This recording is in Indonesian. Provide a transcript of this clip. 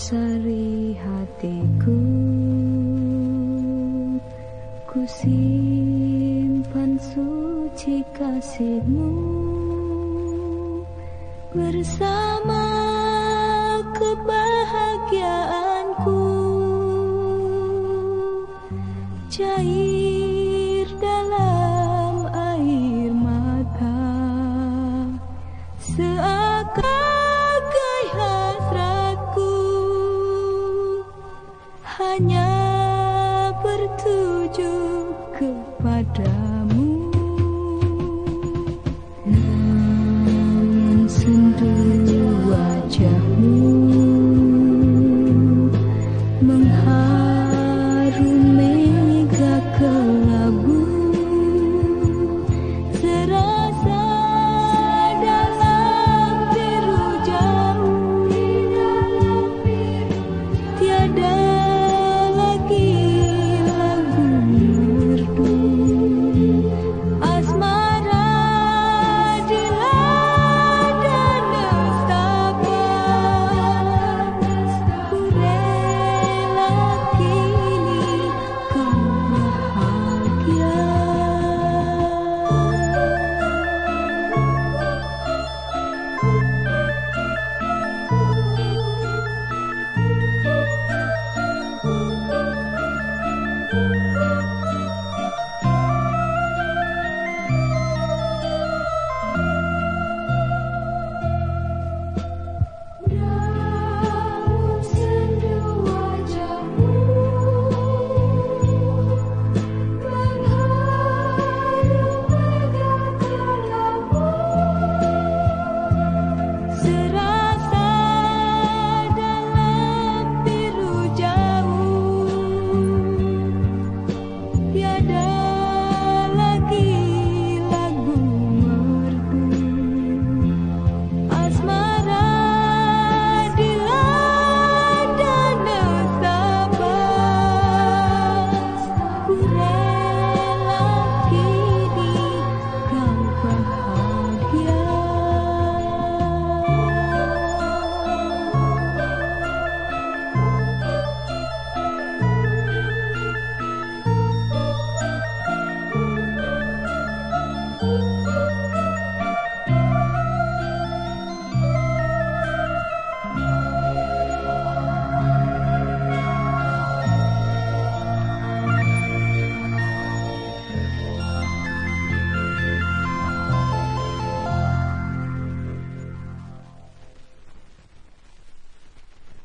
sari hatiku. Ku simpan suci kasihmu. Bersama kebahagiaanku. Jai hanya bertuju kepadamu